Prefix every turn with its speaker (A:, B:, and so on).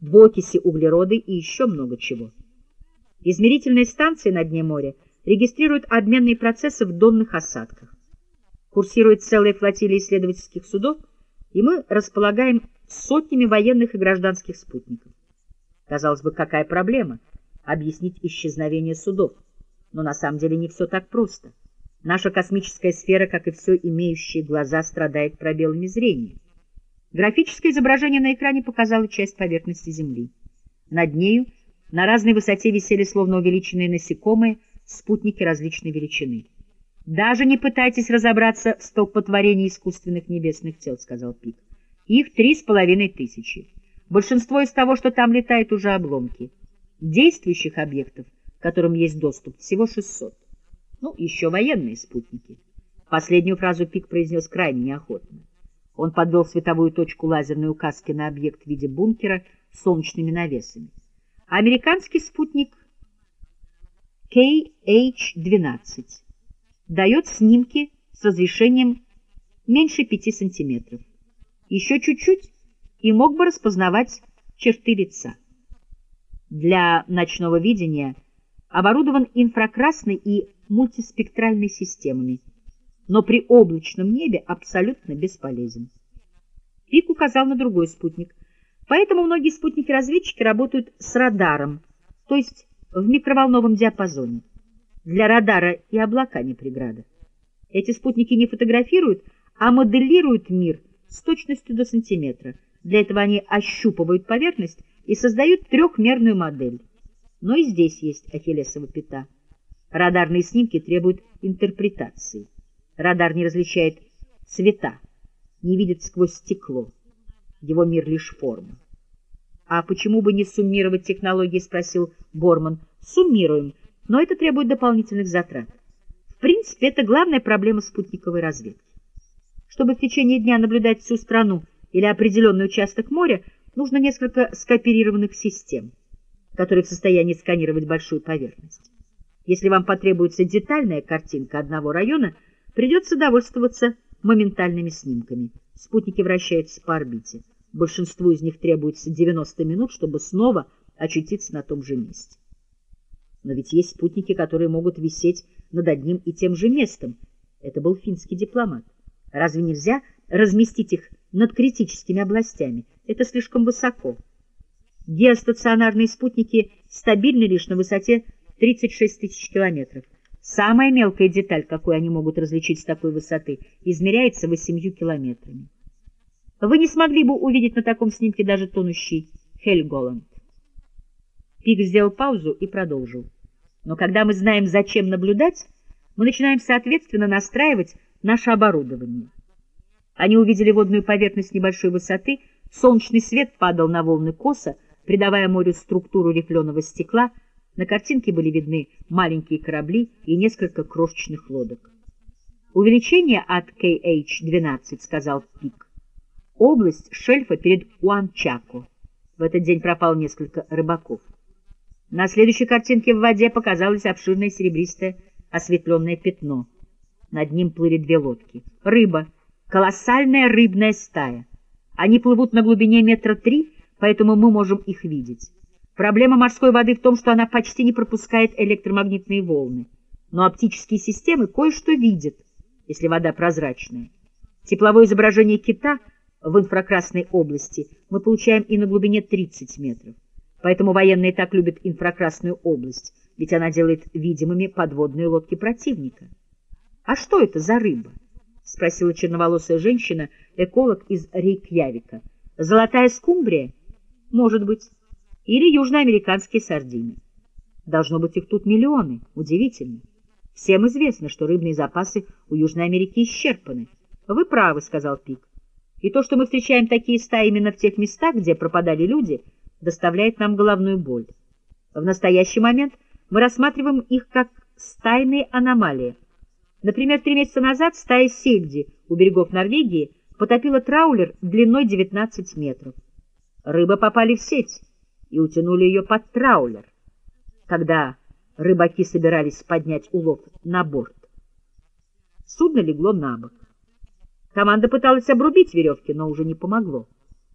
A: двуокиси углерода и еще много чего. Измерительные станции на дне моря регистрируют обменные процессы в донных осадках. Курсирует целая флотилия исследовательских судов, и мы располагаем сотнями военных и гражданских спутников. Казалось бы, какая проблема объяснить исчезновение судов? Но на самом деле не все так просто. Наша космическая сфера, как и все имеющие глаза, страдает пробелами зрения. Графическое изображение на экране показало часть поверхности Земли. Над нею на разной высоте висели словно увеличенные насекомые спутники различной величины. «Даже не пытайтесь разобраться в столпотворении искусственных небесных тел», — сказал Пик. «Их три с половиной тысячи. Большинство из того, что там летает, уже обломки. Действующих объектов, к которым есть доступ, всего 600. Ну, еще военные спутники». Последнюю фразу Пик произнес крайне неохотно. Он подвел световую точку лазерной указки на объект в виде бункера с солнечными навесами. Американский спутник KH-12 дает снимки с разрешением меньше 5 сантиметров. Еще чуть-чуть и мог бы распознавать черты лица. Для ночного видения оборудован инфракрасной и мультиспектральной системами, но при облачном небе абсолютно бесполезен. Пик указал на другой спутник. Поэтому многие спутники-разведчики работают с радаром, то есть в микроволновом диапазоне. Для радара и облака не преграда. Эти спутники не фотографируют, а моделируют мир с точностью до сантиметра. Для этого они ощупывают поверхность и создают трехмерную модель. Но и здесь есть ахиллесова пята. Радарные снимки требуют интерпретации. Радар не различает цвета, не видит сквозь стекло. Его мир лишь форма. «А почему бы не суммировать технологии?» — спросил Борман. «Суммируем, но это требует дополнительных затрат. В принципе, это главная проблема спутниковой разведки. Чтобы в течение дня наблюдать всю страну или определенный участок моря, нужно несколько скооперированных систем, которые в состоянии сканировать большую поверхность. Если вам потребуется детальная картинка одного района — Придется довольствоваться моментальными снимками. Спутники вращаются по орбите. Большинству из них требуется 90 минут, чтобы снова очутиться на том же месте. Но ведь есть спутники, которые могут висеть над одним и тем же местом. Это был финский дипломат. Разве нельзя разместить их над критическими областями? Это слишком высоко. Геостационарные спутники стабильны лишь на высоте 36 тысяч километров. Самая мелкая деталь, какую они могут различить с такой высоты, измеряется восемью километрами. Вы не смогли бы увидеть на таком снимке даже тонущий Хельголанд. Пик сделал паузу и продолжил. Но когда мы знаем, зачем наблюдать, мы начинаем соответственно настраивать наше оборудование. Они увидели водную поверхность небольшой высоты, солнечный свет падал на волны коса, придавая морю структуру рифленого стекла — на картинке были видны маленькие корабли и несколько крошечных лодок. «Увеличение от KH-12», — сказал Пик. «Область шельфа перед Уанчако. В этот день пропал несколько рыбаков. На следующей картинке в воде показалось обширное серебристое осветленное пятно. Над ним плыли две лодки. Рыба. Колоссальная рыбная стая. Они плывут на глубине метра три, поэтому мы можем их видеть. Проблема морской воды в том, что она почти не пропускает электромагнитные волны. Но оптические системы кое-что видят, если вода прозрачная. Тепловое изображение кита в инфракрасной области мы получаем и на глубине 30 метров. Поэтому военные так любят инфракрасную область, ведь она делает видимыми подводные лодки противника. «А что это за рыба?» — спросила черноволосая женщина, эколог из Рейкьявика. «Золотая скумбрия?» «Может быть» или южноамериканские сардины. Должно быть их тут миллионы. Удивительно. Всем известно, что рыбные запасы у Южной Америки исчерпаны. Вы правы, сказал Пик. И то, что мы встречаем такие стаи именно в тех местах, где пропадали люди, доставляет нам головную боль. В настоящий момент мы рассматриваем их как стайные аномалии. Например, три месяца назад стая сельди у берегов Норвегии потопила траулер длиной 19 метров. Рыбы попали в сеть и утянули ее под траулер, когда рыбаки собирались поднять улов на борт. Судно легло на бок. Команда пыталась обрубить веревки, но уже не помогло.